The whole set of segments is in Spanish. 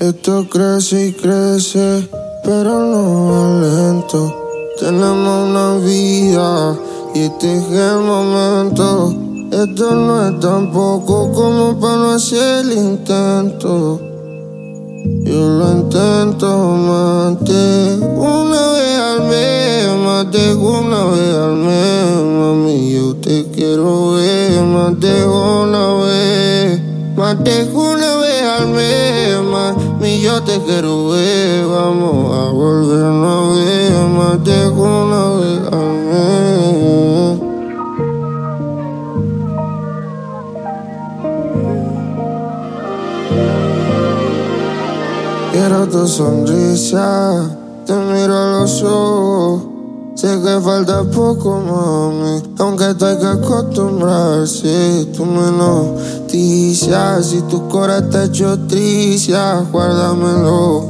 Esto crece y crece, pero no va lento. Tenemos una vida y este es el momento. Esto no es tan poco como para no hacer el intento. Yo lo intento más una vez al mes, más una vez al mes, mami. Yo te quiero ver más una vez, más una vez al mes, mami. Yo te quiero ver, vamos a volvernos a ver más de una vez al mes. Quiero tu sonrisa, te miro a los ojos. Sé que falta poco, mami, aunque esto hay que acostumbrarse. Tú me noticias, si tu corazón está hecho tricia, guárdamelo.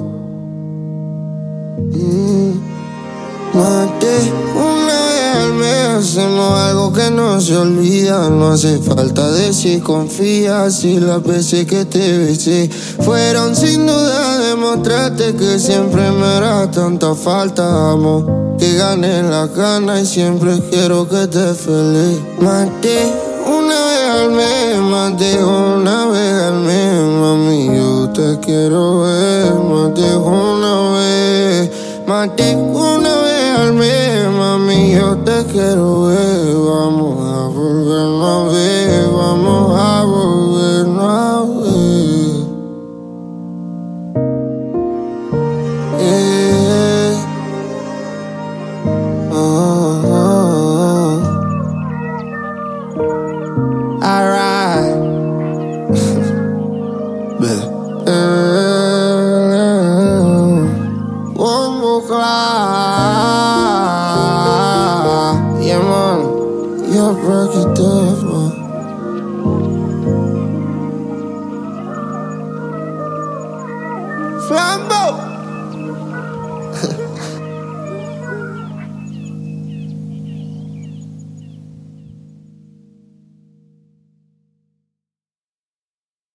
Mm. Mate hacemos algo que no se olvida. No hace falta decir confía si las veces que te besé fueron sin duda demostrarte que siempre me hará tanta falta, amo. Que gané la gana y siempre quiero que te feliz. Mate una vez al mes, mate una vez al mes, mami. Yo te quiero ver, mate una vez, mate una vez al mes, te quiero ver, vamos a volvernos a ver, vamos a volvernos a ver. Yeah. Oh, oh, oh. Alright. Yeah, man, you're broken devil. Flambeau!